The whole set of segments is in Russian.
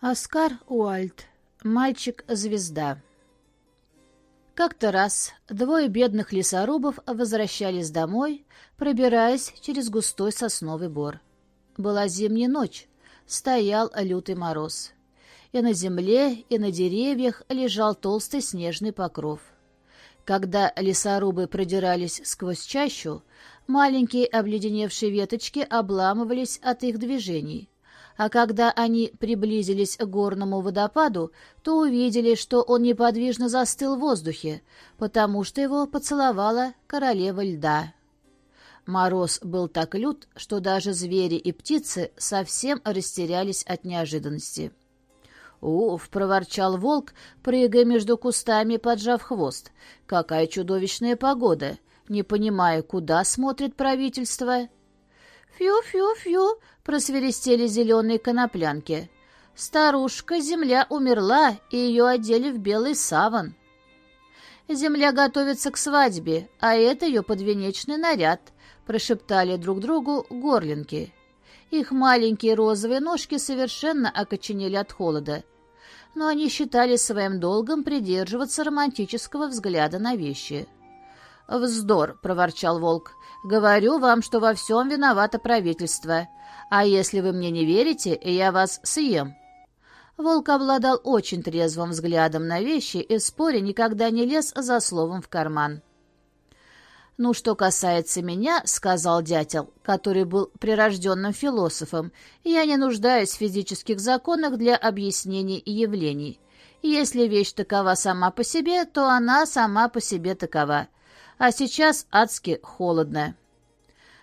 Оскар Уальд. Мальчик-звезда. Как-то раз двое бедных лесорубов возвращались домой, пробираясь через густой сосновый бор. Была зимняя ночь, стоял лютый мороз. И на земле, и на деревьях лежал толстый снежный покров. Когда лесорубы продирались сквозь чащу, маленькие обледеневшие веточки обламывались от их движений — а когда они приблизились к горному водопаду, то увидели, что он неподвижно застыл в воздухе, потому что его поцеловала королева льда. Мороз был так лют, что даже звери и птицы совсем растерялись от неожиданности. «Уф!» — проворчал волк, прыгая между кустами, поджав хвост. «Какая чудовищная погода! Не понимаю, куда смотрит правительство?» «Фью-фью-фью!» — просверестели зеленые коноплянки. «Старушка, земля умерла, и ее одели в белый саван». «Земля готовится к свадьбе, а это ее подвенечный наряд», — прошептали друг другу горлинки. Их маленькие розовые ножки совершенно окоченели от холода, но они считали своим долгом придерживаться романтического взгляда на вещи. «Вздор!» — проворчал волк. «Говорю вам, что во всем виновато правительство. А если вы мне не верите, я вас съем». Волк обладал очень трезвым взглядом на вещи и в споре никогда не лез за словом в карман. «Ну, что касается меня, — сказал дятел, который был прирожденным философом, — я не нуждаюсь в физических законах для объяснений и явлений. Если вещь такова сама по себе, то она сама по себе такова а сейчас адски холодно.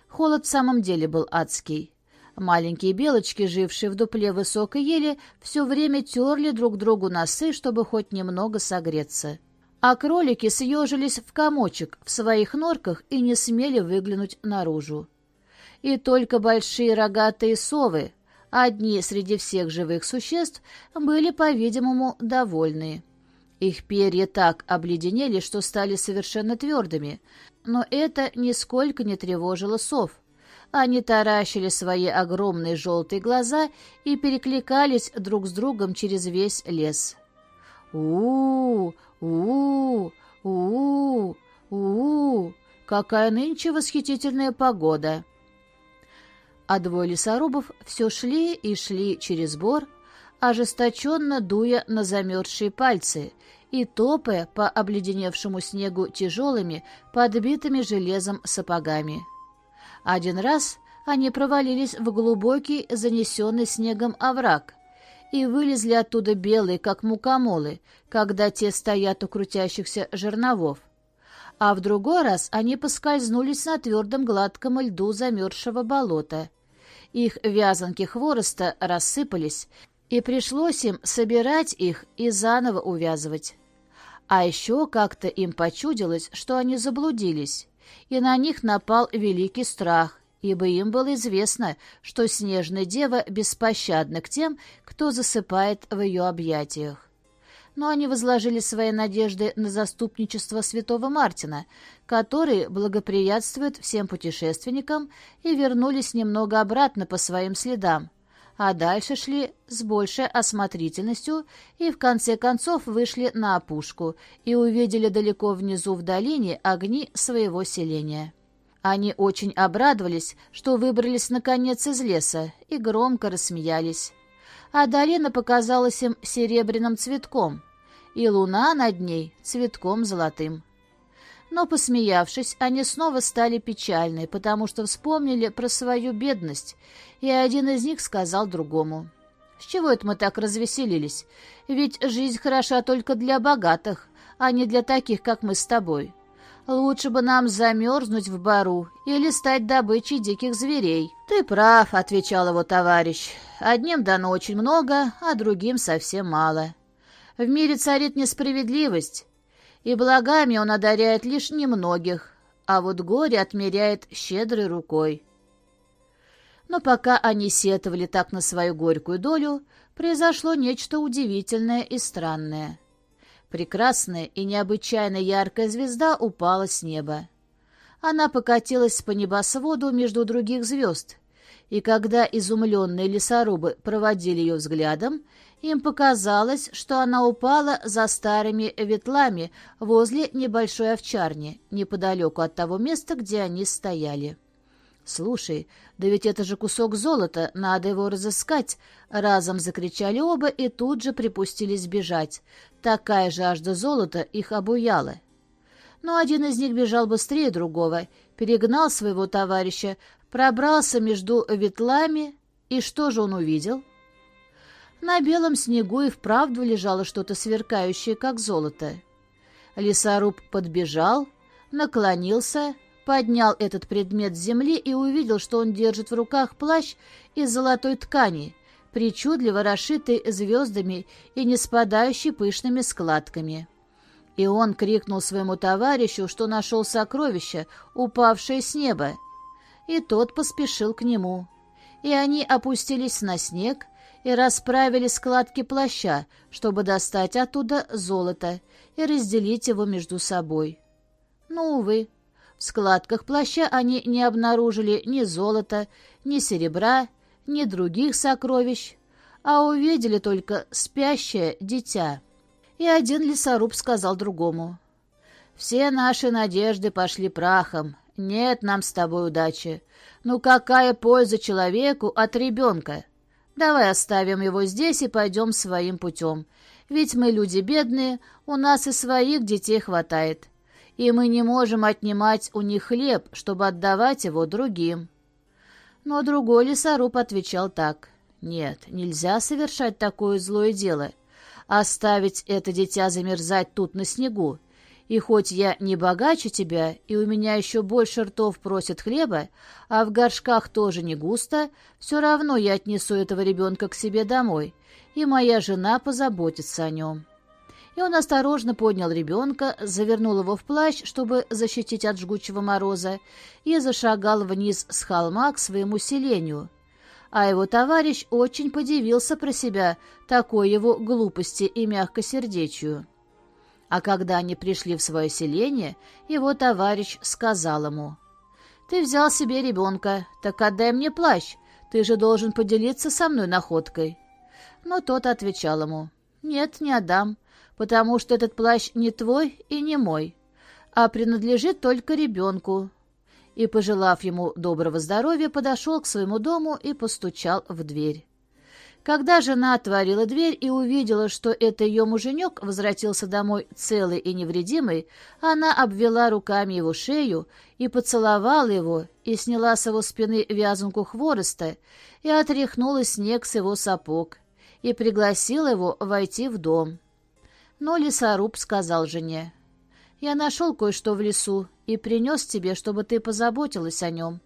Холод в самом деле был адский. Маленькие белочки, жившие в дупле высокой ели, все время терли друг другу носы, чтобы хоть немного согреться. А кролики съежились в комочек в своих норках и не смели выглянуть наружу. И только большие рогатые совы, одни среди всех живых существ, были, по-видимому, довольны. Их перья так обледенели, что стали совершенно твердыми, но это нисколько не тревожило сов. Они таращили свои огромные желтые глаза и перекликались друг с другом через весь лес. у у у у у Какая нынче восхитительная погода!» А двое лесорубов все шли и шли через бор, ожесточенно дуя на замерзшие пальцы и топая по обледеневшему снегу тяжелыми, подбитыми железом сапогами. Один раз они провалились в глубокий, занесенный снегом овраг и вылезли оттуда белые, как мукомолы, когда те стоят у крутящихся жерновов. А в другой раз они поскользнулись на твердом гладком льду замерзшего болота. Их вязанки хвороста рассыпались, и пришлось им собирать их и заново увязывать. А еще как-то им почудилось, что они заблудились, и на них напал великий страх, ибо им было известно, что снежная дева беспощадна к тем, кто засыпает в ее объятиях. Но они возложили свои надежды на заступничество святого Мартина, который благоприятствует всем путешественникам, и вернулись немного обратно по своим следам, а дальше шли с большей осмотрительностью и в конце концов вышли на опушку и увидели далеко внизу в долине огни своего селения. Они очень обрадовались, что выбрались наконец из леса, и громко рассмеялись. А долина показалась им серебряным цветком, и луна над ней цветком золотым. Но, посмеявшись, они снова стали печальны, потому что вспомнили про свою бедность, и один из них сказал другому. «С чего это мы так развеселились? Ведь жизнь хороша только для богатых, а не для таких, как мы с тобой. Лучше бы нам замерзнуть в бару или стать добычей диких зверей». «Ты прав», — отвечал его товарищ. «Одним дано очень много, а другим совсем мало. В мире царит несправедливость» и благами он одаряет лишь немногих, а вот горе отмеряет щедрой рукой. Но пока они сетовали так на свою горькую долю, произошло нечто удивительное и странное. Прекрасная и необычайно яркая звезда упала с неба. Она покатилась по небосводу между других звезд, и когда изумленные лесорубы проводили ее взглядом, им показалось, что она упала за старыми ветлами возле небольшой овчарни, неподалеку от того места, где они стояли. «Слушай, да ведь это же кусок золота, надо его разыскать!» Разом закричали оба и тут же припустились бежать. Такая жажда золота их обуяла. Но один из них бежал быстрее другого, перегнал своего товарища, пробрался между ветлами, и что же он увидел? На белом снегу и вправду лежало что-то сверкающее, как золото. Лесоруб подбежал, наклонился, поднял этот предмет с земли и увидел, что он держит в руках плащ из золотой ткани, причудливо расшитый звездами и не спадающий пышными складками. И он крикнул своему товарищу, что нашел сокровище, упавшее с неба, и тот поспешил к нему. И они опустились на снег и расправили складки плаща, чтобы достать оттуда золото и разделить его между собой. Но, увы, в складках плаща они не обнаружили ни золота, ни серебра, ни других сокровищ, а увидели только спящее дитя. И один лесоруб сказал другому, «Все наши надежды пошли прахом, «Нет нам с тобой удачи. Ну какая польза человеку от ребенка? Давай оставим его здесь и пойдем своим путем. Ведь мы люди бедные, у нас и своих детей хватает. И мы не можем отнимать у них хлеб, чтобы отдавать его другим». Но другой лесоруб отвечал так. «Нет, нельзя совершать такое злое дело. Оставить это дитя замерзать тут на снегу. И хоть я не богаче тебя, и у меня еще больше ртов просят хлеба, а в горшках тоже не густо, все равно я отнесу этого ребенка к себе домой, и моя жена позаботится о нем». И он осторожно поднял ребенка, завернул его в плащ, чтобы защитить от жгучего мороза, и зашагал вниз с холма к своему селению. А его товарищ очень подивился про себя такой его глупости и мягкосердечию. А когда они пришли в свое селение, его товарищ сказал ему, «Ты взял себе ребенка, так отдай мне плащ, ты же должен поделиться со мной находкой». Но тот отвечал ему, «Нет, не отдам, потому что этот плащ не твой и не мой, а принадлежит только ребенку». И, пожелав ему доброго здоровья, подошел к своему дому и постучал в дверь. Когда жена отворила дверь и увидела, что это ее муженек возвратился домой целый и невредимый, она обвела руками его шею и поцеловала его, и сняла с его спины вязанку хвороста, и отряхнула снег с его сапог, и пригласила его войти в дом. Но лесоруб сказал жене, «Я нашел кое-что в лесу и принес тебе, чтобы ты позаботилась о нем».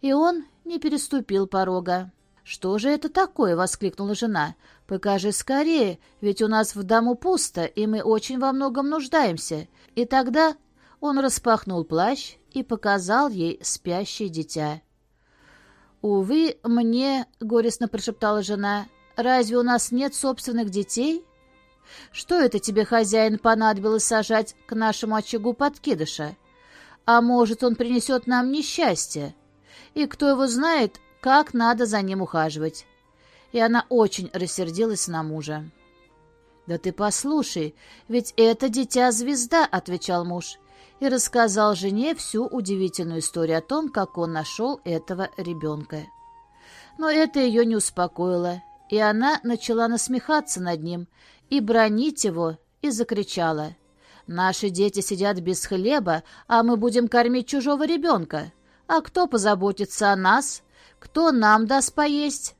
И он не переступил порога. «Что же это такое?» — воскликнула жена. «Покажи скорее, ведь у нас в дому пусто, и мы очень во многом нуждаемся». И тогда он распахнул плащ и показал ей спящее дитя. «Увы, мне...» — горестно прошептала жена. «Разве у нас нет собственных детей?» «Что это тебе, хозяин, понадобилось сажать к нашему очагу подкидыша? А может, он принесет нам несчастье? И кто его знает, как надо за ним ухаживать. И она очень рассердилась на мужа. «Да ты послушай, ведь это дитя-звезда», — отвечал муж, и рассказал жене всю удивительную историю о том, как он нашел этого ребенка. Но это ее не успокоило, и она начала насмехаться над ним и бронить его, и закричала. «Наши дети сидят без хлеба, а мы будем кормить чужого ребенка. А кто позаботится о нас? Кто нам даст поесть?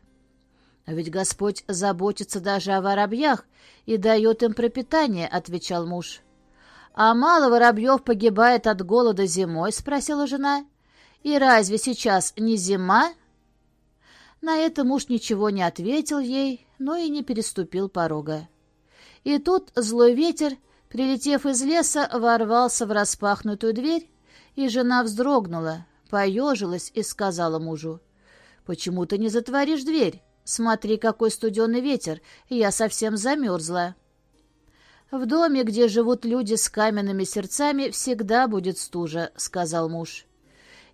А ведь Господь заботится даже о воробьях и дает им пропитание, — отвечал муж. А мало воробьев погибает от голода зимой, — спросила жена. И разве сейчас не зима? На это муж ничего не ответил ей, но и не переступил порога. И тут злой ветер, прилетев из леса, ворвался в распахнутую дверь, и жена вздрогнула, поежилась и сказала мужу — «Почему ты не затворишь дверь? Смотри, какой студеный ветер, я совсем замерзла». «В доме, где живут люди с каменными сердцами, всегда будет стужа», — сказал муж.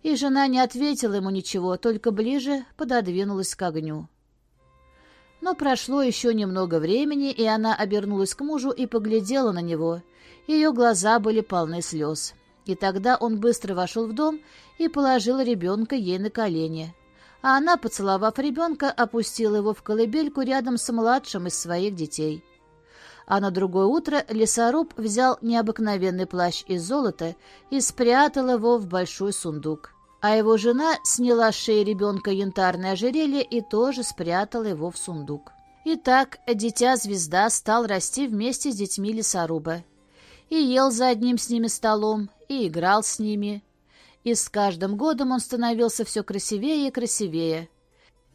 И жена не ответила ему ничего, только ближе пододвинулась к огню. Но прошло еще немного времени, и она обернулась к мужу и поглядела на него. Ее глаза были полны слез. И тогда он быстро вошел в дом и положил ребенка ей на колени. А она, поцеловав ребенка, опустила его в колыбельку рядом с младшим из своих детей. А на другое утро лесоруб взял необыкновенный плащ из золота и спрятал его в большой сундук а его жена сняла с шеи ребенка янтарное ожерелье и тоже спрятала его в сундук. Итак, дитя-звезда стал расти вместе с детьми лесоруба. И ел за одним с ними столом, и играл с ними. И с каждым годом он становился все красивее и красивее.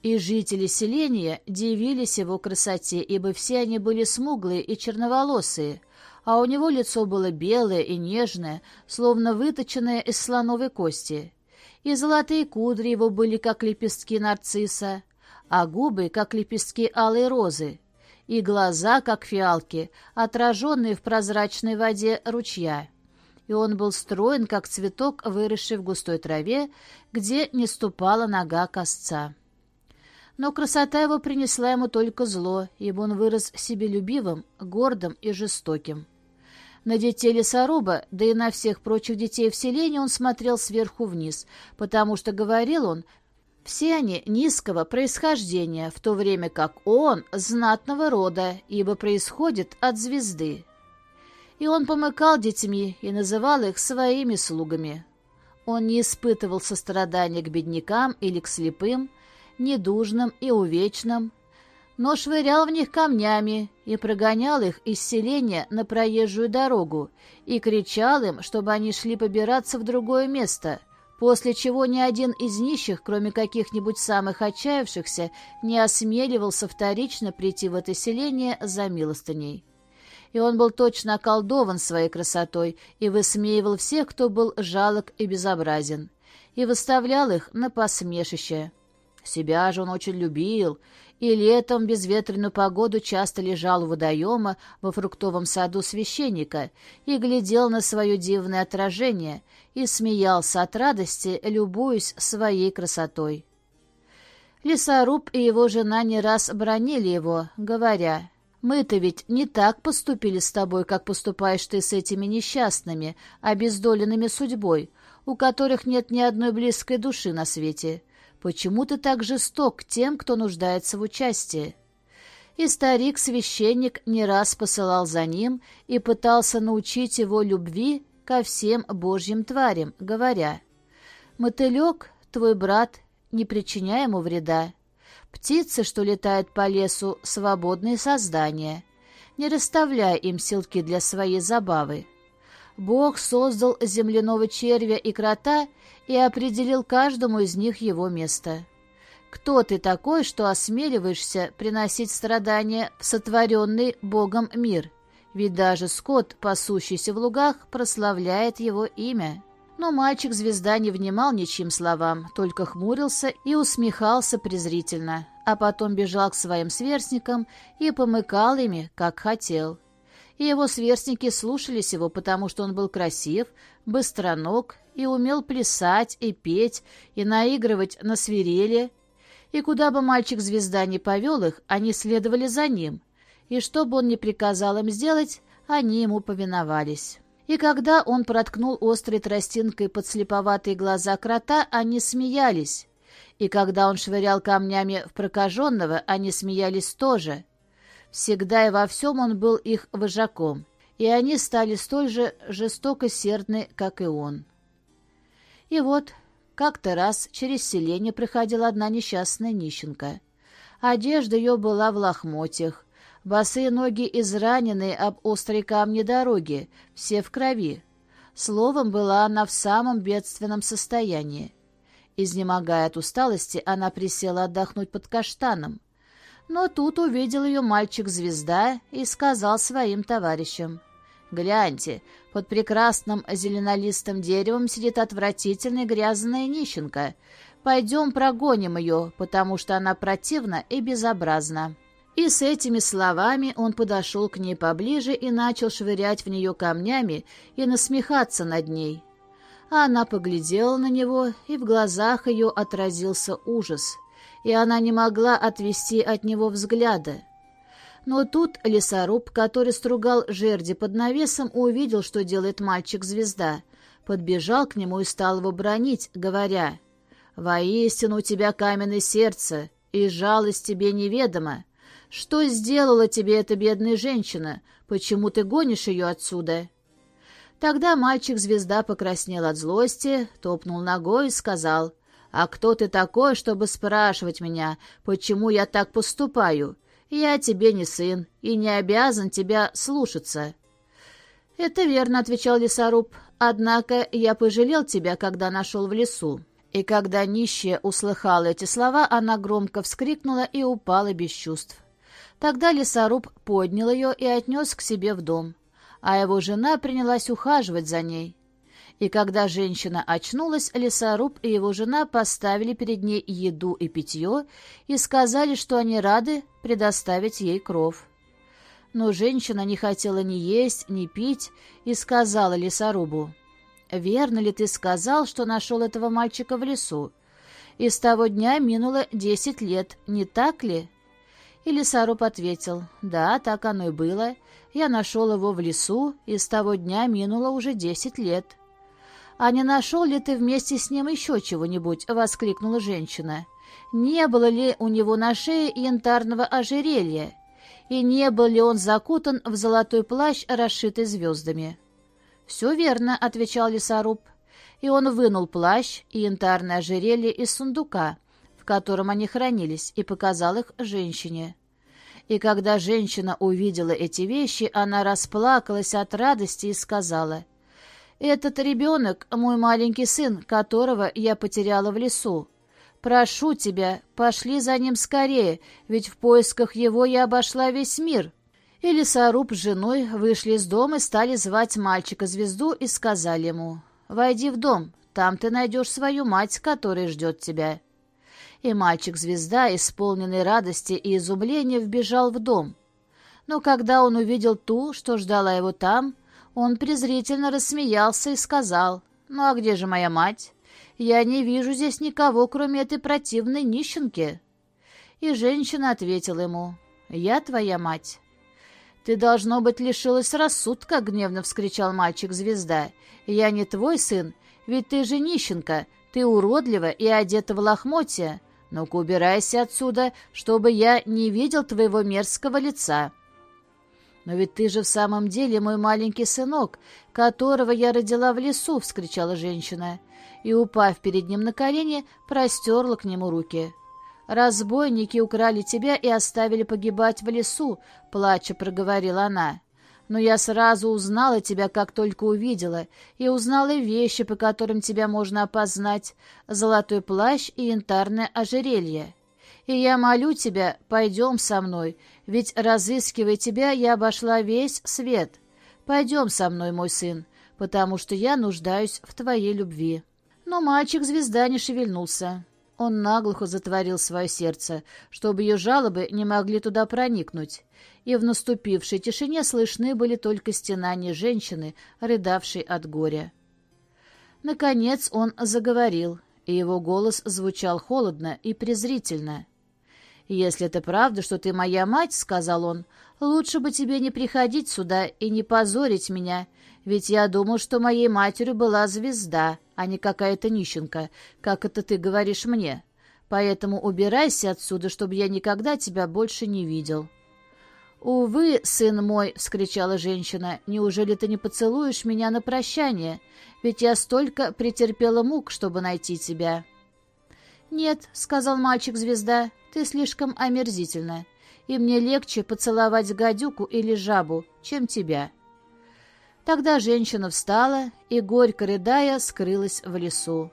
И жители селения дивились его красоте, ибо все они были смуглые и черноволосые, а у него лицо было белое и нежное, словно выточенное из слоновой кости и золотые кудри его были, как лепестки нарцисса, а губы, как лепестки алой розы, и глаза, как фиалки, отраженные в прозрачной воде ручья. И он был строен, как цветок, выросший в густой траве, где не ступала нога косца. Но красота его принесла ему только зло, ибо он вырос себелюбивым, гордым и жестоким. На детей лесоруба, да и на всех прочих детей в селении он смотрел сверху вниз, потому что, говорил он, все они низкого происхождения, в то время как он знатного рода, ибо происходит от звезды. И он помыкал детьми и называл их своими слугами. Он не испытывал сострадания к беднякам или к слепым, недужным и увечным, но швырял в них камнями и прогонял их из селения на проезжую дорогу и кричал им, чтобы они шли побираться в другое место, после чего ни один из нищих, кроме каких-нибудь самых отчаявшихся, не осмеливался вторично прийти в это селение за милостыней. И он был точно околдован своей красотой и высмеивал всех, кто был жалок и безобразен, и выставлял их на посмешище. Себя же он очень любил, и летом в безветренную погоду часто лежал у водоема во фруктовом саду священника и глядел на свое дивное отражение и смеялся от радости, любуясь своей красотой. Лесоруб и его жена не раз бронили его, говоря, «Мы-то ведь не так поступили с тобой, как поступаешь ты с этими несчастными, обездоленными судьбой, у которых нет ни одной близкой души на свете». Почему ты так жесток к тем, кто нуждается в участии?» И старик-священник не раз посылал за ним и пытался научить его любви ко всем божьим тварям, говоря, «Мотылек, твой брат, не причиняй ему вреда. Птицы, что летают по лесу, свободные создания. Не расставляй им силки для своей забавы. Бог создал земляного червя и крота и определил каждому из них его место. Кто ты такой, что осмеливаешься приносить страдания в сотворенный Богом мир? Ведь даже скот, пасущийся в лугах, прославляет его имя. Но мальчик-звезда не внимал ничьим словам, только хмурился и усмехался презрительно, а потом бежал к своим сверстникам и помыкал ими, как хотел и его сверстники слушались его, потому что он был красив, быстроног и умел плясать и петь, и наигрывать на свирели. И куда бы мальчик-звезда ни повел их, они следовали за ним, и что бы он ни приказал им сделать, они ему повиновались. И когда он проткнул острой тростинкой подслеповатые глаза крота, они смеялись. И когда он швырял камнями в прокаженного, они смеялись тоже. Всегда и во всем он был их вожаком, и они стали столь же жестоко сердны, как и он. И вот как-то раз через селение проходила одна несчастная нищенка. Одежда ее была в лохмотьях, босые ноги израненные об острые камни дороги, все в крови. Словом, была она в самом бедственном состоянии. Изнемогая от усталости, она присела отдохнуть под каштаном. Но тут увидел ее мальчик-звезда и сказал своим товарищам. «Гляньте, под прекрасным зеленолистым деревом сидит отвратительная грязная нищенка. Пойдем прогоним ее, потому что она противна и безобразна». И с этими словами он подошел к ней поближе и начал швырять в нее камнями и насмехаться над ней. А она поглядела на него, и в глазах ее отразился ужас, и она не могла отвести от него взгляда. Но тут лесоруб, который стругал жерди под навесом, увидел, что делает мальчик-звезда, подбежал к нему и стал его бронить, говоря, «Воистину у тебя каменное сердце, и жалость тебе неведома. Что сделала тебе эта бедная женщина? Почему ты гонишь ее отсюда?» Тогда мальчик-звезда покраснел от злости, топнул ногой и сказал, «А кто ты такой, чтобы спрашивать меня, почему я так поступаю? Я тебе не сын и не обязан тебя слушаться». «Это верно», — отвечал лесоруб, «однако я пожалел тебя, когда нашел в лесу». И когда нищая услыхала эти слова, она громко вскрикнула и упала без чувств. Тогда лесоруб поднял ее и отнес к себе в дом, а его жена принялась ухаживать за ней. И когда женщина очнулась, лесоруб и его жена поставили перед ней еду и питье и сказали, что они рады предоставить ей кров. Но женщина не хотела ни есть, ни пить и сказала лесорубу, «Верно ли ты сказал, что нашел этого мальчика в лесу? И с того дня минуло десять лет, не так ли?» И лесоруб ответил, «Да, так оно и было. Я нашел его в лесу, и с того дня минуло уже десять лет». «А не нашел ли ты вместе с ним еще чего-нибудь?» — воскликнула женщина. «Не было ли у него на шее янтарного ожерелья? И не был ли он закутан в золотой плащ, расшитый звездами?» «Все верно», — отвечал лесоруб. И он вынул плащ и янтарное ожерелье из сундука, в котором они хранились, и показал их женщине. И когда женщина увидела эти вещи, она расплакалась от радости и сказала, «Этот ребенок — мой маленький сын, которого я потеряла в лесу. Прошу тебя, пошли за ним скорее, ведь в поисках его я обошла весь мир». И лесоруб с женой вышли из дома и стали звать мальчика-звезду и сказали ему, «Войди в дом, там ты найдешь свою мать, которая ждет тебя». И мальчик-звезда, исполненный радости и изумления, вбежал в дом. Но когда он увидел ту, что ждала его там, он презрительно рассмеялся и сказал, «Ну а где же моя мать? Я не вижу здесь никого, кроме этой противной нищенки». И женщина ответила ему, «Я твоя мать». «Ты, должно быть, лишилась рассудка», — гневно вскричал мальчик-звезда. «Я не твой сын, ведь ты же нищенка, ты уродлива и одета в лохмотья. Ну-ка убирайся отсюда, чтобы я не видел твоего мерзкого лица». «Но ведь ты же в самом деле мой маленький сынок, которого я родила в лесу!» — вскричала женщина. И, упав перед ним на колени, простерла к нему руки. «Разбойники украли тебя и оставили погибать в лесу», — плача проговорила она. «Но я сразу узнала тебя, как только увидела, и узнала вещи, по которым тебя можно опознать, золотой плащ и янтарное ожерелье. И я молю тебя, пойдем со мной, ведь, разыскивая тебя, я обошла весь свет. Пойдем со мной, мой сын, потому что я нуждаюсь в твоей любви». Но мальчик-звезда не шевельнулся. Он наглухо затворил свое сердце, чтобы ее жалобы не могли туда проникнуть, и в наступившей тишине слышны были только стенания женщины, рыдавшей от горя. Наконец он заговорил, и его голос звучал холодно и презрительно. «Если это правда, что ты моя мать, — сказал он, — лучше бы тебе не приходить сюда и не позорить меня, ведь я думал, что моей матерью была звезда, а не какая-то нищенка, как это ты говоришь мне. Поэтому убирайся отсюда, чтобы я никогда тебя больше не видел». «Увы, сын мой!» — вскричала женщина. «Неужели ты не поцелуешь меня на прощание? Ведь я столько претерпела мук, чтобы найти тебя». «Нет», — сказал мальчик-звезда, — «ты слишком омерзительна, и мне легче поцеловать гадюку или жабу, чем тебя». Тогда женщина встала и, горько рыдая, скрылась в лесу.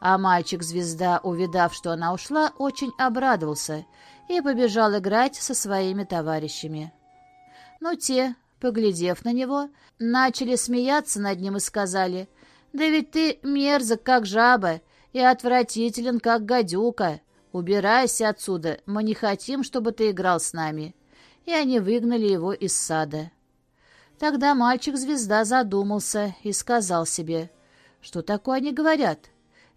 А мальчик-звезда, увидав, что она ушла, очень обрадовался и побежал играть со своими товарищами. Но те, поглядев на него, начали смеяться над ним и сказали, «Да ведь ты мерзок, как жаба, и отвратителен, как гадюка. Убирайся отсюда, мы не хотим, чтобы ты играл с нами». И они выгнали его из сада. Тогда мальчик-звезда задумался и сказал себе, Что такое они говорят?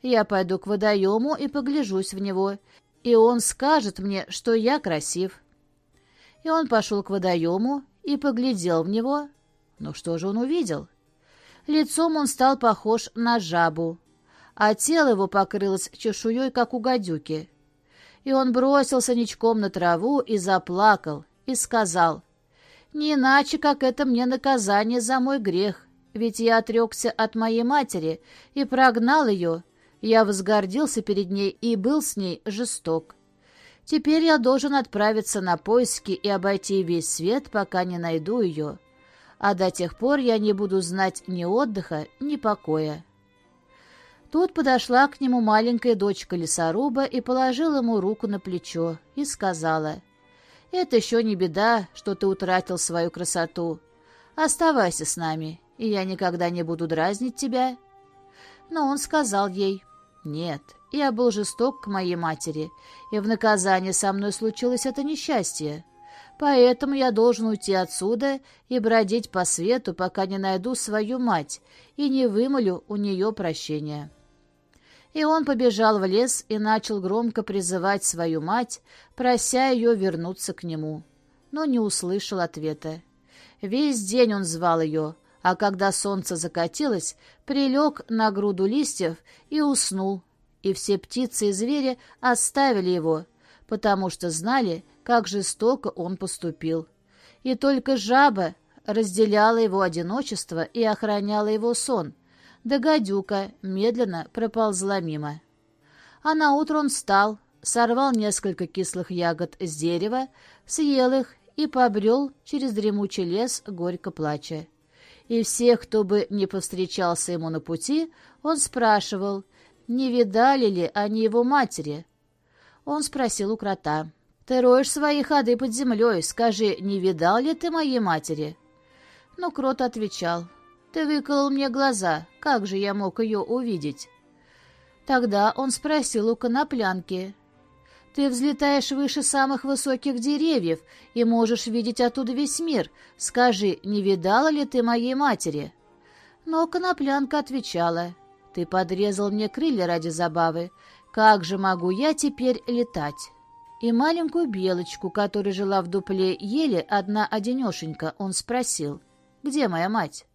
Я пойду к водоему и погляжусь в него, и он скажет мне, что я красив. И он пошел к водоему и поглядел в него. Ну что же он увидел? Лицом он стал похож на жабу, а тело его покрылось чешуей, как у гадюки. И он бросился ничком на траву и заплакал, и сказал, «Не иначе, как это мне наказание за мой грех, ведь я отрекся от моей матери и прогнал ее, я возгордился перед ней и был с ней жесток. Теперь я должен отправиться на поиски и обойти весь свет, пока не найду ее. А до тех пор я не буду знать ни отдыха, ни покоя. Тут подошла к нему маленькая дочка лесоруба и положила ему руку на плечо и сказала, «Это еще не беда, что ты утратил свою красоту. Оставайся с нами, и я никогда не буду дразнить тебя». Но он сказал ей, «Нет, я был жесток к моей матери, и в наказание со мной случилось это несчастье. Поэтому я должен уйти отсюда и бродить по свету, пока не найду свою мать и не вымолю у нее прощения». И он побежал в лес и начал громко призывать свою мать, прося ее вернуться к нему. Но не услышал ответа. Весь день он звал ее, а когда солнце закатилось, прилег на груду листьев и уснул, и все птицы и звери оставили его, потому что знали, как жестоко он поступил. И только жаба разделяла его одиночество и охраняла его сон, да гадюка медленно проползла мимо. А наутро он встал, сорвал несколько кислых ягод с дерева, съел их и побрел через дремучий лес, горько плача и всех, кто бы не повстречался ему на пути, он спрашивал, не видали ли они его матери. Он спросил у крота, «Ты роешь свои ходы под землей, скажи, не видал ли ты моей матери?» Но крот отвечал, «Ты выколол мне глаза, как же я мог ее увидеть?» Тогда он спросил у коноплянки, ты взлетаешь выше самых высоких деревьев и можешь видеть оттуда весь мир. Скажи, не видала ли ты моей матери?» Но коноплянка отвечала, «Ты подрезал мне крылья ради забавы. Как же могу я теперь летать?» И маленькую белочку, которая жила в дупле ели одна одинешенька, он спросил, «Где моя мать?»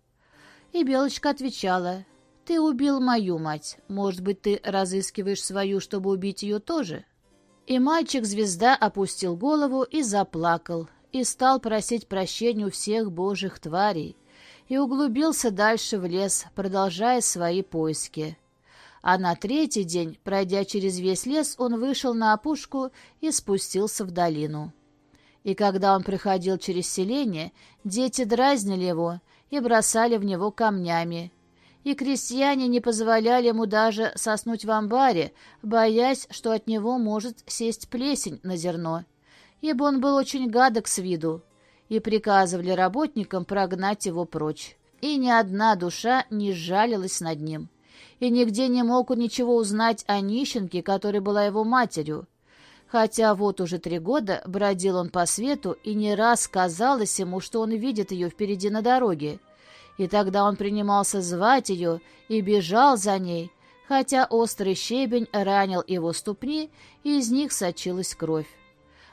И белочка отвечала, «Ты убил мою мать. Может быть, ты разыскиваешь свою, чтобы убить ее тоже?» И мальчик-звезда опустил голову и заплакал, и стал просить прощения у всех божьих тварей, и углубился дальше в лес, продолжая свои поиски. А на третий день, пройдя через весь лес, он вышел на опушку и спустился в долину. И когда он приходил через селение, дети дразнили его и бросали в него камнями, и крестьяне не позволяли ему даже соснуть в амбаре, боясь, что от него может сесть плесень на зерно, ибо он был очень гадок с виду, и приказывали работникам прогнать его прочь. И ни одна душа не жалилась над ним, и нигде не мог он ничего узнать о нищенке, которая была его матерью. Хотя вот уже три года бродил он по свету, и не раз казалось ему, что он видит ее впереди на дороге, и тогда он принимался звать ее и бежал за ней, хотя острый щебень ранил его ступни, и из них сочилась кровь.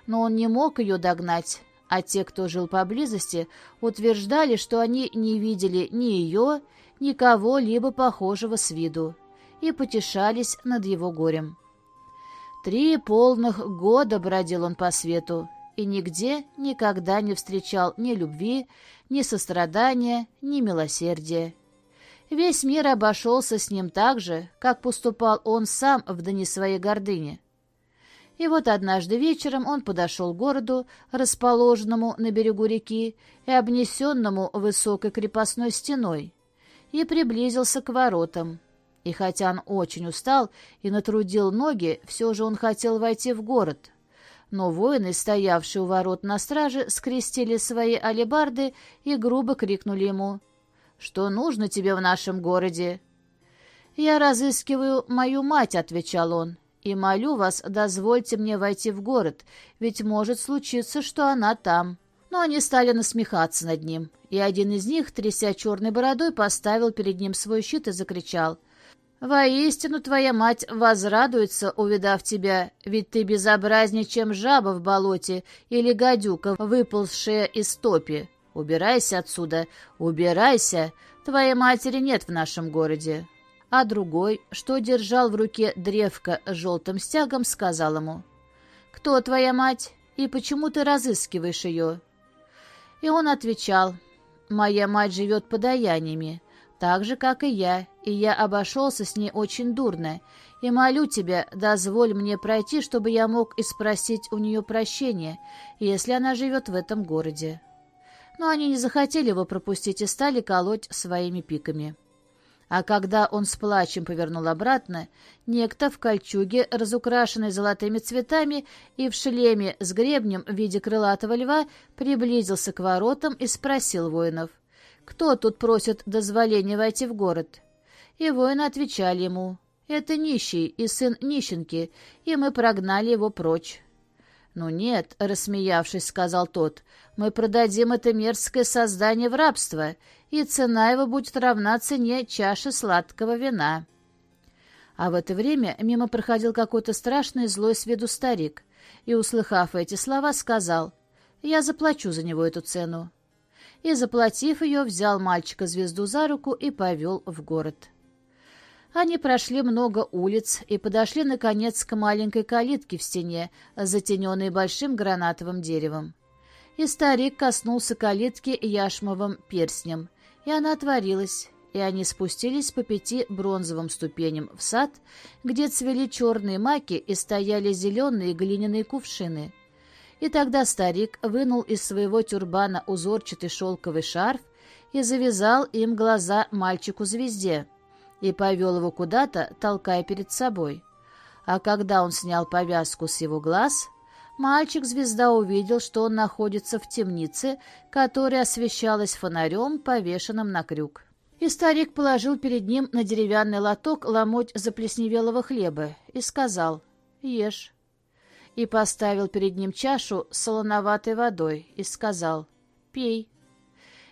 Но он не мог ее догнать, а те, кто жил поблизости, утверждали, что они не видели ни ее, ни кого-либо похожего с виду, и потешались над его горем. Три полных года бродил он по свету, и нигде никогда не встречал ни любви, ни сострадания, ни милосердия. Весь мир обошелся с ним так же, как поступал он сам в дни своей гордыни. И вот однажды вечером он подошел к городу, расположенному на берегу реки и обнесенному высокой крепостной стеной, и приблизился к воротам. И хотя он очень устал и натрудил ноги, все же он хотел войти в город — но воины, стоявшие у ворот на страже, скрестили свои алебарды и грубо крикнули ему «Что нужно тебе в нашем городе?» «Я разыскиваю мою мать», — отвечал он, — «и молю вас, дозвольте мне войти в город, ведь может случиться, что она там». Но они стали насмехаться над ним, и один из них, тряся черной бородой, поставил перед ним свой щит и закричал — Воистину твоя мать возрадуется, увидав тебя, ведь ты безобразнее, чем жаба в болоте или гадюка, выползшая из топи. Убирайся отсюда, убирайся, твоей матери нет в нашем городе. А другой, что держал в руке древко с желтым стягом, сказал ему, «Кто твоя мать и почему ты разыскиваешь ее?» И он отвечал, «Моя мать живет подаяниями, так же, как и я, и я обошелся с ней очень дурно, и молю тебя, дозволь мне пройти, чтобы я мог и спросить у нее прощения, если она живет в этом городе». Но они не захотели его пропустить и стали колоть своими пиками. А когда он с плачем повернул обратно, некто в кольчуге, разукрашенной золотыми цветами и в шлеме с гребнем в виде крылатого льва, приблизился к воротам и спросил воинов — кто тут просит дозволения войти в город? И воины отвечали ему, это нищий и сын нищенки, и мы прогнали его прочь. «Ну нет», — рассмеявшись, сказал тот, — «мы продадим это мерзкое создание в рабство, и цена его будет равна цене чаши сладкого вина». А в это время мимо проходил какой-то страшный злой с виду старик, и, услыхав эти слова, сказал, «Я заплачу за него эту цену» и, заплатив ее, взял мальчика-звезду за руку и повел в город. Они прошли много улиц и подошли, наконец, к маленькой калитке в стене, затененной большим гранатовым деревом. И старик коснулся калитки яшмовым перстнем, и она отворилась, и они спустились по пяти бронзовым ступеням в сад, где цвели черные маки и стояли зеленые глиняные кувшины — и тогда старик вынул из своего тюрбана узорчатый шелковый шарф и завязал им глаза мальчику-звезде и повел его куда-то, толкая перед собой. А когда он снял повязку с его глаз, мальчик-звезда увидел, что он находится в темнице, которая освещалась фонарем, повешенным на крюк. И старик положил перед ним на деревянный лоток ломоть заплесневелого хлеба и сказал «Ешь» и поставил перед ним чашу с солоноватой водой и сказал «Пей».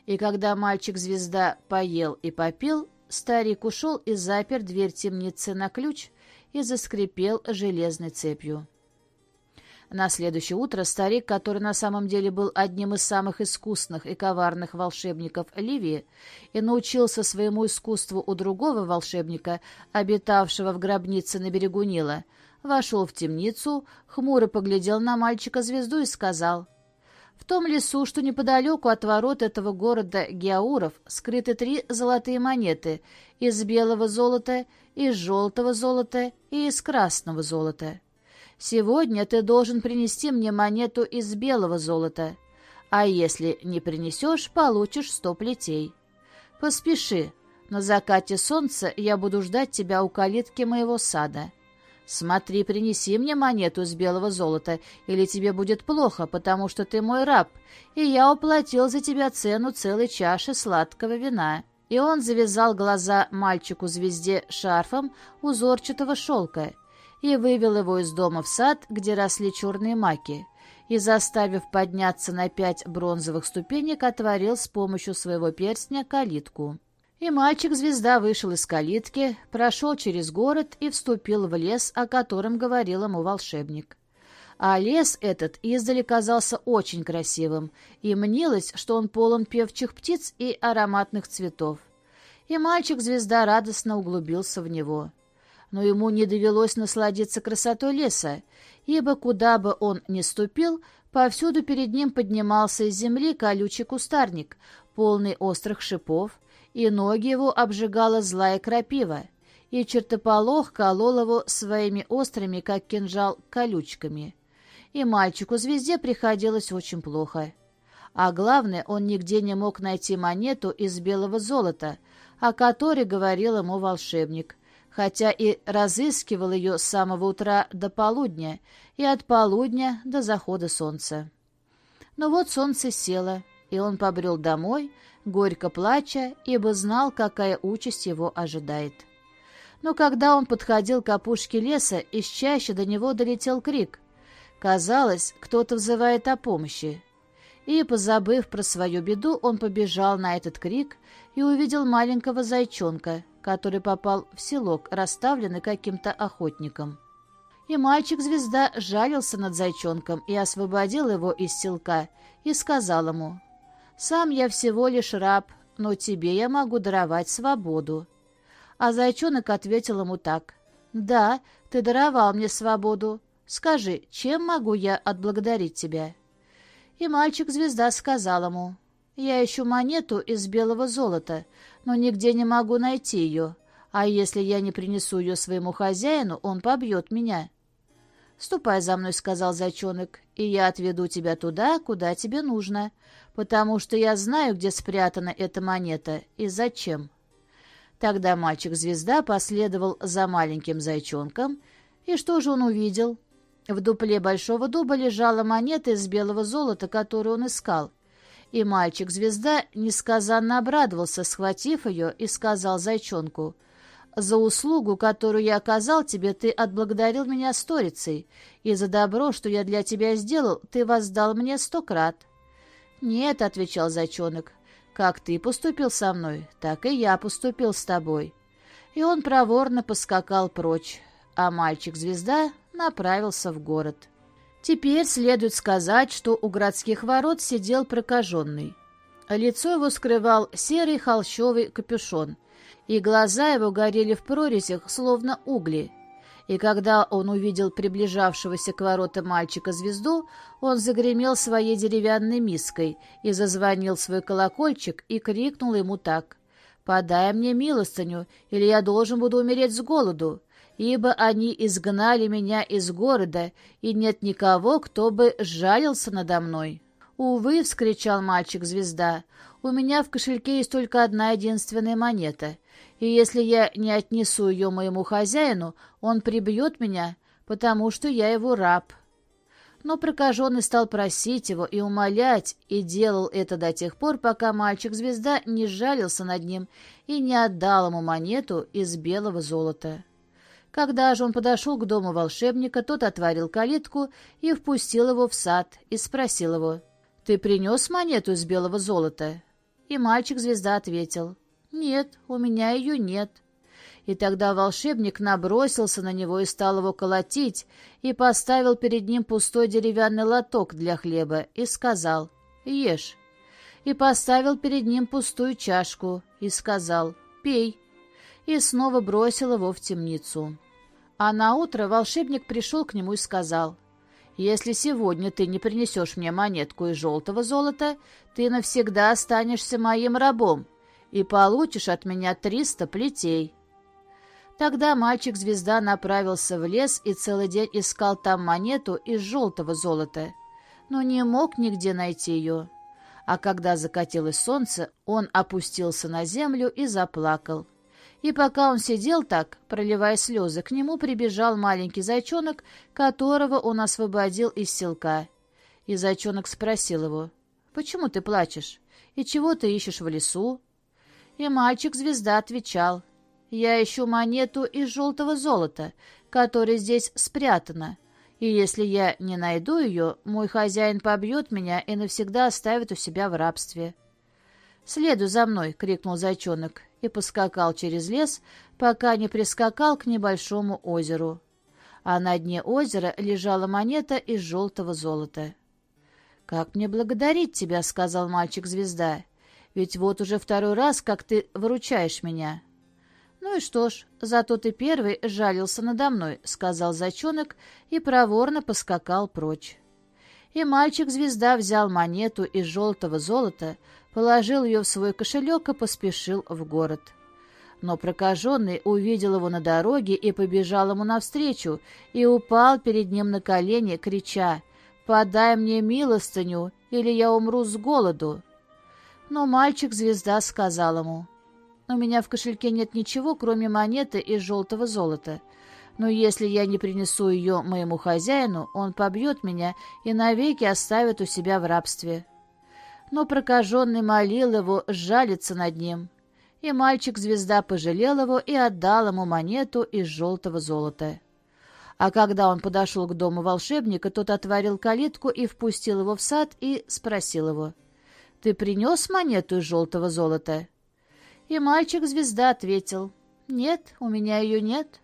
И когда мальчик-звезда поел и попил, старик ушел и запер дверь темницы на ключ и заскрипел железной цепью. На следующее утро старик, который на самом деле был одним из самых искусных и коварных волшебников Ливии и научился своему искусству у другого волшебника, обитавшего в гробнице на берегу Нила, вошел в темницу, хмуро поглядел на мальчика-звезду и сказал, «В том лесу, что неподалеку от ворот этого города Геауров, скрыты три золотые монеты из белого золота, из желтого золота и из красного золота. Сегодня ты должен принести мне монету из белого золота, а если не принесешь, получишь сто плетей. Поспеши, на закате солнца я буду ждать тебя у калитки моего сада». «Смотри, принеси мне монету из белого золота, или тебе будет плохо, потому что ты мой раб, и я уплатил за тебя цену целой чаши сладкого вина». И он завязал глаза мальчику-звезде шарфом узорчатого шелка и вывел его из дома в сад, где росли черные маки, и, заставив подняться на пять бронзовых ступенек, отворил с помощью своего перстня калитку. И мальчик-звезда вышел из калитки, прошел через город и вступил в лес, о котором говорил ему волшебник. А лес этот издали казался очень красивым, и мнилось, что он полон певчих птиц и ароматных цветов. И мальчик-звезда радостно углубился в него. Но ему не довелось насладиться красотой леса, ибо куда бы он ни ступил, повсюду перед ним поднимался из земли колючий кустарник, полный острых шипов, и ноги его обжигала злая крапива, и чертополох колол его своими острыми, как кинжал, колючками. И мальчику-звезде приходилось очень плохо. А главное, он нигде не мог найти монету из белого золота, о которой говорил ему волшебник, хотя и разыскивал ее с самого утра до полудня и от полудня до захода солнца. Но вот солнце село, и он побрел домой, горько плача, ибо знал, какая участь его ожидает. Но когда он подходил к опушке леса, из чаще до него долетел крик. Казалось, кто-то взывает о помощи. И, позабыв про свою беду, он побежал на этот крик и увидел маленького зайчонка, который попал в селок, расставленный каким-то охотником. И мальчик-звезда жалился над зайчонком и освободил его из селка, и сказал ему, «Сам я всего лишь раб, но тебе я могу даровать свободу». А зайчонок ответил ему так, «Да, ты даровал мне свободу. Скажи, чем могу я отблагодарить тебя?» И мальчик-звезда сказал ему, «Я ищу монету из белого золота, но нигде не могу найти ее, а если я не принесу ее своему хозяину, он побьет меня». «Ступай за мной», — сказал зайчонок, — «и я отведу тебя туда, куда тебе нужно, потому что я знаю, где спрятана эта монета и зачем». Тогда мальчик-звезда последовал за маленьким зайчонком, и что же он увидел? В дупле большого дуба лежала монета из белого золота, которую он искал. И мальчик-звезда несказанно обрадовался, схватив ее, и сказал зайчонку, «За услугу, которую я оказал тебе, ты отблагодарил меня сторицей, и за добро, что я для тебя сделал, ты воздал мне сто крат». «Нет», — отвечал зайчонок, — «как ты поступил со мной, так и я поступил с тобой». И он проворно поскакал прочь, а мальчик-звезда направился в город. Теперь следует сказать, что у городских ворот сидел прокаженный. Лицо его скрывал серый холщовый капюшон, и глаза его горели в прорезях, словно угли. И когда он увидел приближавшегося к воротам мальчика-звезду, он загремел своей деревянной миской и зазвонил свой колокольчик и крикнул ему так. «Подай мне милостыню, или я должен буду умереть с голоду ибо они изгнали меня из города, и нет никого, кто бы жалился надо мной». «Увы», — вскричал мальчик-звезда, — «у меня в кошельке есть только одна единственная монета, и если я не отнесу ее моему хозяину, он прибьет меня, потому что я его раб». Но прокаженный стал просить его и умолять, и делал это до тех пор, пока мальчик-звезда не жалился над ним и не отдал ему монету из белого золота. Когда же он подошел к дому волшебника, тот отворил калитку и впустил его в сад и спросил его, «Ты принес монету из белого золота?» И мальчик-звезда ответил, «Нет, у меня ее нет». И тогда волшебник набросился на него и стал его колотить, и поставил перед ним пустой деревянный лоток для хлеба и сказал «Ешь». И поставил перед ним пустую чашку и сказал «Пей». И снова бросил его в темницу. А на утро волшебник пришел к нему и сказал, «Если сегодня ты не принесешь мне монетку из желтого золота, ты навсегда останешься моим рабом и получишь от меня триста плетей». Тогда мальчик-звезда направился в лес и целый день искал там монету из желтого золота, но не мог нигде найти ее. А когда закатилось солнце, он опустился на землю и заплакал. И пока он сидел так, проливая слезы, к нему прибежал маленький зайчонок, которого он освободил из селка. И зайчонок спросил его, «Почему ты плачешь? И чего ты ищешь в лесу?» И мальчик-звезда отвечал, «Я ищу монету из желтого золота, которая здесь спрятана, и если я не найду ее, мой хозяин побьет меня и навсегда оставит у себя в рабстве». «Следуй за мной!» — крикнул зайчонок и поскакал через лес, пока не прискакал к небольшому озеру. А на дне озера лежала монета из желтого золота. «Как мне благодарить тебя?» — сказал мальчик-звезда. «Ведь вот уже второй раз, как ты выручаешь меня». «Ну и что ж, зато ты первый жалился надо мной», — сказал зайчонок и проворно поскакал прочь. И мальчик-звезда взял монету из желтого золота, положил ее в свой кошелек и поспешил в город. Но прокаженный увидел его на дороге и побежал ему навстречу, и упал перед ним на колени, крича «Подай мне милостыню, или я умру с голоду». Но мальчик-звезда сказал ему «У меня в кошельке нет ничего, кроме монеты из желтого золота» но если я не принесу ее моему хозяину, он побьет меня и навеки оставит у себя в рабстве но прокаженный молил его сжалиться над ним. И мальчик-звезда пожалел его и отдал ему монету из желтого золота. А когда он подошел к дому волшебника, тот отворил калитку и впустил его в сад и спросил его, «Ты принес монету из желтого золота?» И мальчик-звезда ответил, «Нет, у меня ее нет».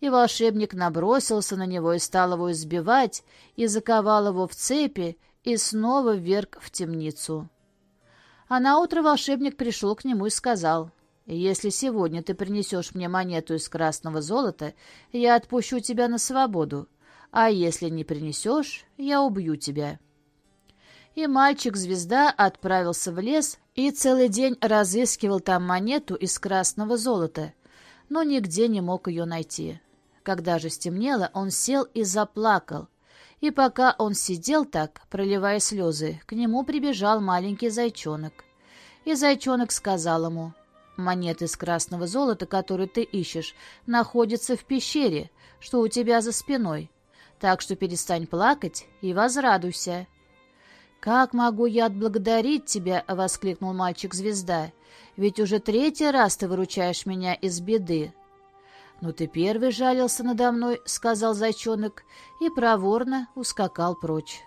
И волшебник набросился на него и стал его избивать, и заковал его в цепи, и снова вверг в темницу. А наутро волшебник пришел к нему и сказал, «Если сегодня ты принесешь мне монету из красного золота, я отпущу тебя на свободу, а если не принесешь, я убью тебя». И мальчик-звезда отправился в лес и целый день разыскивал там монету из красного золота, но нигде не мог ее найти. Когда же стемнело, он сел и заплакал. И пока он сидел так, проливая слезы, к нему прибежал маленький зайчонок. И зайчонок сказал ему, «Монеты из красного золота, которые ты ищешь, находятся в пещере, что у тебя за спиной. Так что перестань плакать и возрадуйся». «Как могу я отблагодарить тебя?» — воскликнул мальчик-звезда. «Ведь уже третий раз ты выручаешь меня из беды». «Ну ты первый жалился надо мной», — сказал зайчонок, и проворно ускакал прочь.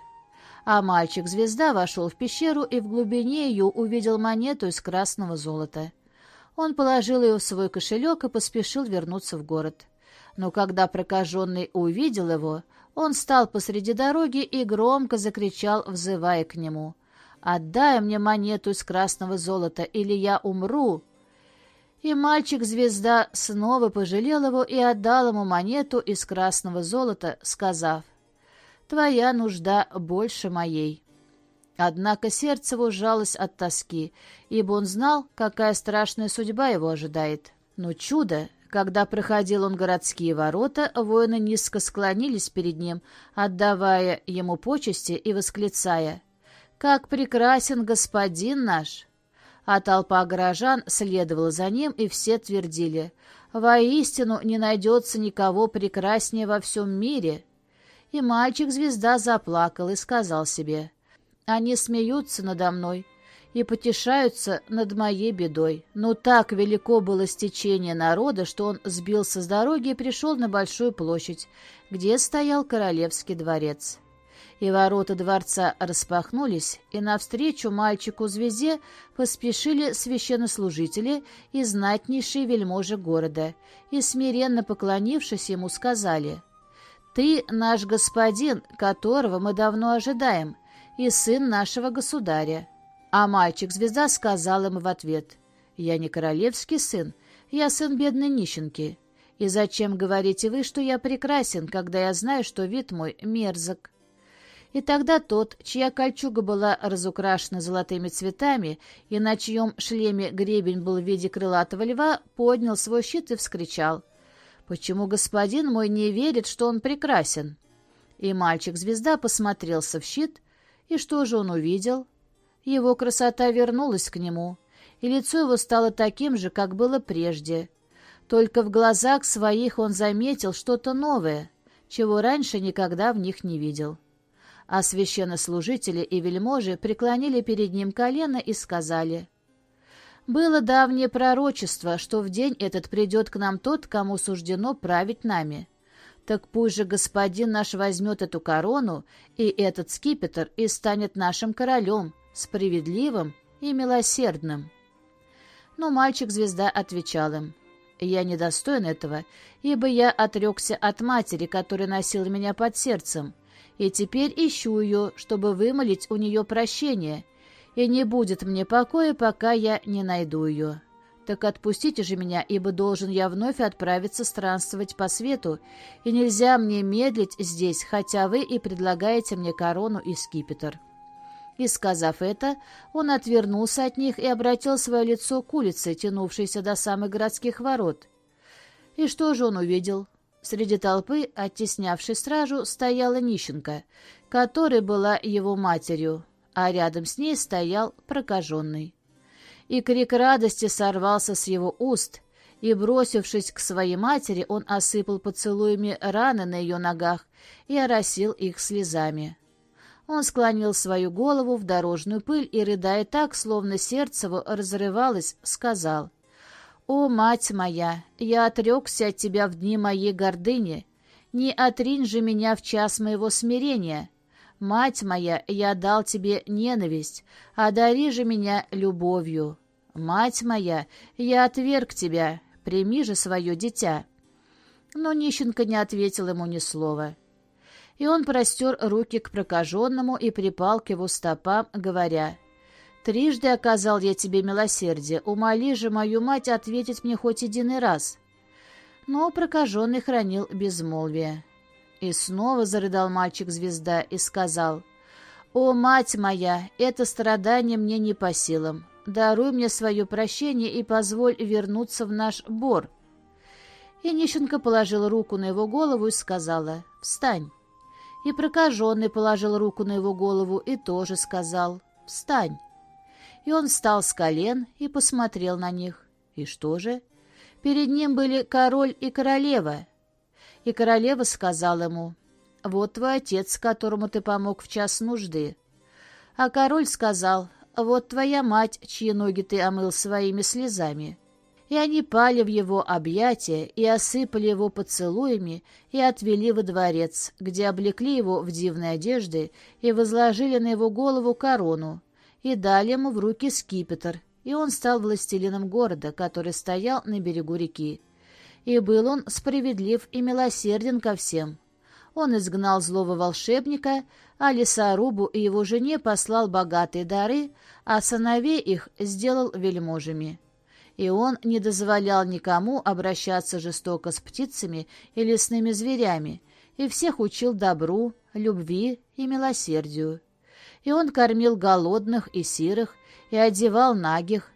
А мальчик-звезда вошел в пещеру и в глубине ее увидел монету из красного золота. Он положил ее в свой кошелек и поспешил вернуться в город. Но когда прокаженный увидел его, он стал посреди дороги и громко закричал, взывая к нему. «Отдай мне монету из красного золота, или я умру!» И мальчик-звезда снова пожалел его и отдал ему монету из красного золота, сказав, «Твоя нужда больше моей». Однако сердце его сжалось от тоски, ибо он знал, какая страшная судьба его ожидает. Но чудо, когда проходил он городские ворота, воины низко склонились перед ним, отдавая ему почести и восклицая, «Как прекрасен господин наш!» А толпа горожан следовала за ним, и все твердили, «Воистину не найдется никого прекраснее во всем мире». И мальчик-звезда заплакал и сказал себе, «Они смеются надо мной и потешаются над моей бедой». Но так велико было стечение народа, что он сбился с дороги и пришел на большую площадь, где стоял королевский дворец и ворота дворца распахнулись, и навстречу мальчику-звезде поспешили священнослужители и знатнейшие вельможи города, и, смиренно поклонившись ему, сказали, «Ты наш господин, которого мы давно ожидаем, и сын нашего государя». А мальчик-звезда сказал им в ответ, «Я не королевский сын, я сын бедной нищенки. И зачем говорите вы, что я прекрасен, когда я знаю, что вид мой мерзок?» И тогда тот, чья кольчуга была разукрашена золотыми цветами и на чьем шлеме гребень был в виде крылатого льва, поднял свой щит и вскричал. «Почему господин мой не верит, что он прекрасен?» И мальчик-звезда посмотрелся в щит, и что же он увидел? Его красота вернулась к нему, и лицо его стало таким же, как было прежде. Только в глазах своих он заметил что-то новое, чего раньше никогда в них не видел а священнослужители и вельможи преклонили перед ним колено и сказали, «Было давнее пророчество, что в день этот придет к нам тот, кому суждено править нами. Так пусть же господин наш возьмет эту корону и этот скипетр и станет нашим королем, справедливым и милосердным». Но мальчик-звезда отвечал им, «Я недостоин этого, ибо я отрекся от матери, которая носила меня под сердцем, и теперь ищу ее, чтобы вымолить у нее прощение, и не будет мне покоя, пока я не найду ее. Так отпустите же меня, ибо должен я вновь отправиться странствовать по свету, и нельзя мне медлить здесь, хотя вы и предлагаете мне корону и скипетр». И, сказав это, он отвернулся от них и обратил свое лицо к улице, тянувшейся до самых городских ворот. И что же он увидел? Среди толпы, оттеснявшей стражу, стояла нищенка, которая была его матерью, а рядом с ней стоял прокаженный. И крик радости сорвался с его уст, и, бросившись к своей матери, он осыпал поцелуями раны на ее ногах и оросил их слезами. Он склонил свою голову в дорожную пыль и, рыдая так, словно сердце его разрывалось, сказал — «О, мать моя, я отрекся от тебя в дни моей гордыни. Не отринь же меня в час моего смирения. Мать моя, я дал тебе ненависть, одари же меня любовью. Мать моя, я отверг тебя, прими же свое дитя». Но нищенка не ответил ему ни слова. И он простер руки к прокаженному и припал к его стопам, говоря, «Трижды оказал я тебе милосердие, умоли же мою мать ответить мне хоть один раз». Но прокаженный хранил безмолвие. И снова зарыдал мальчик-звезда и сказал, «О, мать моя, это страдание мне не по силам. Даруй мне свое прощение и позволь вернуться в наш бор». И нищенка положил руку на его голову и сказала, «Встань». И прокаженный положил руку на его голову и тоже сказал, «Встань». И он встал с колен и посмотрел на них. И что же? Перед ним были король и королева. И королева сказала ему, «Вот твой отец, которому ты помог в час нужды». А король сказал, «Вот твоя мать, чьи ноги ты омыл своими слезами». И они пали в его объятия и осыпали его поцелуями и отвели во дворец, где облекли его в дивные одежды и возложили на его голову корону, и дали ему в руки скипетр, и он стал властелином города, который стоял на берегу реки. И был он справедлив и милосерден ко всем. Он изгнал злого волшебника, а лесорубу и его жене послал богатые дары, а сыновей их сделал вельможами. И он не дозволял никому обращаться жестоко с птицами и лесными зверями, и всех учил добру, любви и милосердию. И он кормил голодных и сирых, и одевал нагих,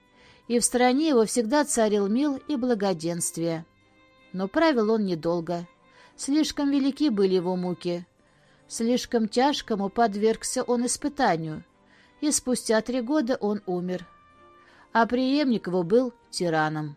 и в стране его всегда царил мил и благоденствие. Но правил он недолго. Слишком велики были его муки. Слишком тяжкому подвергся он испытанию, и спустя три года он умер. А преемник его был тираном.